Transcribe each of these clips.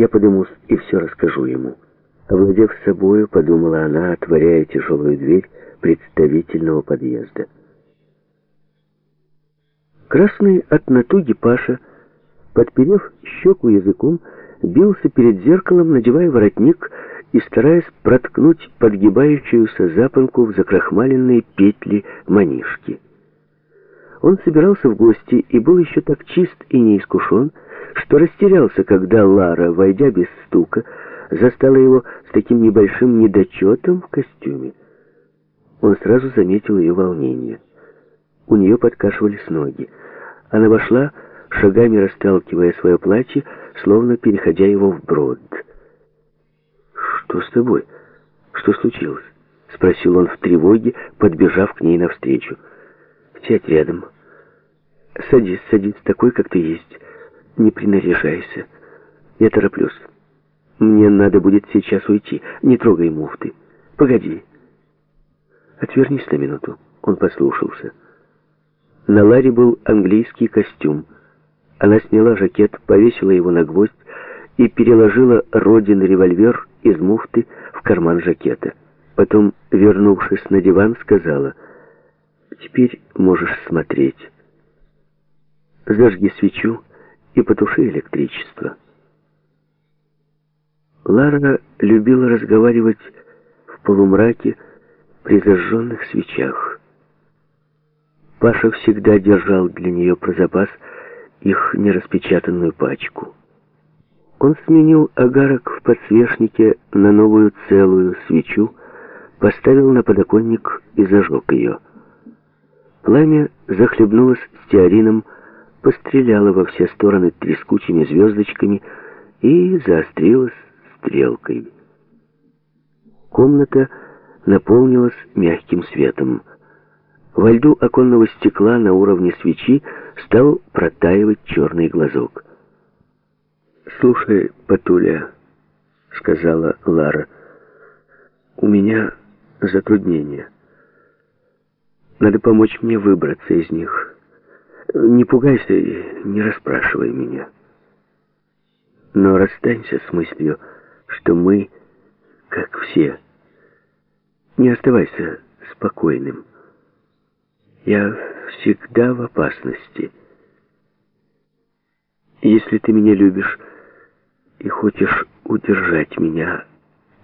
Я подымусь и все расскажу ему. Овладев собою, подумала она, отворяя тяжелую дверь представительного подъезда. Красный от натуги Паша, подперев щеку языком, бился перед зеркалом, надевая воротник и стараясь проткнуть подгибающуюся запонку в закрахмаленные петли манишки. Он собирался в гости и был еще так чист и неискушен, что растерялся, когда Лара, войдя без стука, застала его с таким небольшим недочетом в костюме. Он сразу заметил ее волнение. У нее подкашивались ноги. Она вошла, шагами расталкивая свое платье, словно переходя его вброд. «Что с тобой? Что случилось?» — спросил он в тревоге, подбежав к ней навстречу. «Сядь рядом. Садись, садись, такой, как ты есть. Не принаряжайся. Я тороплюсь. Мне надо будет сейчас уйти. Не трогай муфты. Погоди». «Отвернись на минуту». Он послушался. На Ларе был английский костюм. Она сняла жакет, повесила его на гвоздь и переложила родин револьвер из муфты в карман жакета. Потом, вернувшись на диван, сказала, «Теперь можешь смотреть. Зажги свечу и потуши электричество». Лара любила разговаривать в полумраке при зажженных свечах. Паша всегда держал для нее про запас их нераспечатанную пачку. Он сменил агарок в подсвечнике на новую целую свечу, поставил на подоконник и зажег ее. Пламя захлебнулось стеарином, постреляло во все стороны трескучими звездочками и заострилось стрелкой. Комната наполнилась мягким светом. Во льду оконного стекла на уровне свечи стал протаивать черный глазок. «Слушай, Патуля», — сказала Лара, — «у меня затруднения. Надо помочь мне выбраться из них. Не пугайся и не расспрашивай меня. Но расстанься с мыслью, что мы, как все, не оставайся спокойным». Я всегда в опасности. Если ты меня любишь и хочешь удержать меня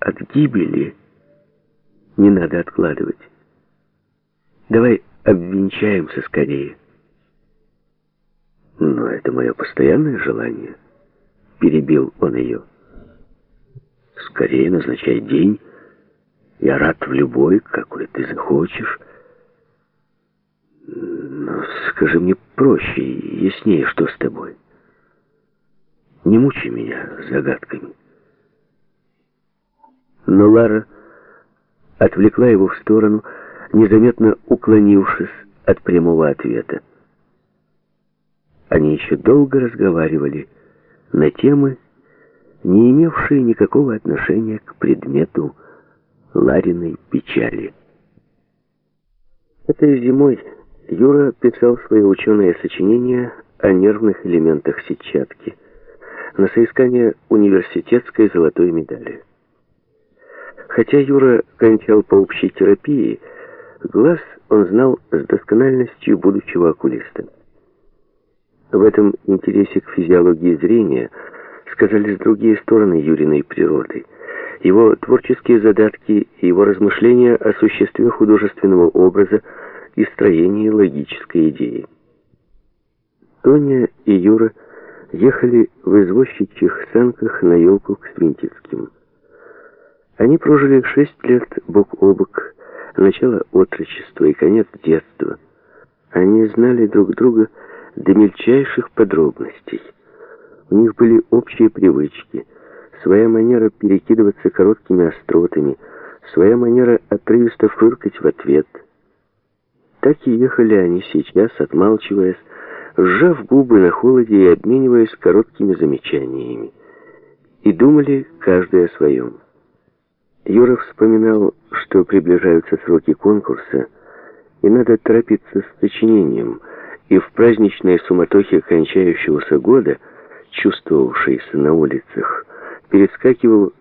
от гибели, не надо откладывать. Давай обвенчаемся скорее. Но это мое постоянное желание. Перебил он ее. Скорее назначай день. Я рад в любой, какой ты захочешь. Но скажи мне проще и яснее, что с тобой. Не мучай меня загадками. Но Лара отвлекла его в сторону, незаметно уклонившись от прямого ответа. Они еще долго разговаривали на темы, не имевшие никакого отношения к предмету Лариной печали. Этой зимой Юра писал свои ученые сочинения о нервных элементах сетчатки на соискание университетской золотой медали. Хотя Юра кончал по общей терапии, глаз он знал с доскональностью будущего окулиста. В этом интересе к физиологии зрения сказались другие стороны Юриной природы. Его творческие задатки и его размышления о существе художественного образа и строении логической идеи. Тоня и Юра ехали в извозчичьих санках на елку к Свинтицким. Они прожили шесть лет бок о бок, начало отрочества и конец детства. Они знали друг друга до мельчайших подробностей. У них были общие привычки, своя манера перекидываться короткими остротами, своя манера отрывисто фыркать в ответ – так и ехали они сейчас, отмалчиваясь, сжав губы на холоде и обмениваясь короткими замечаниями. И думали каждый о своем. Юра вспоминал, что приближаются сроки конкурса, и надо торопиться с сочинением, и в праздничной суматохе кончающегося года, чувствовавшейся на улицах, перескакивал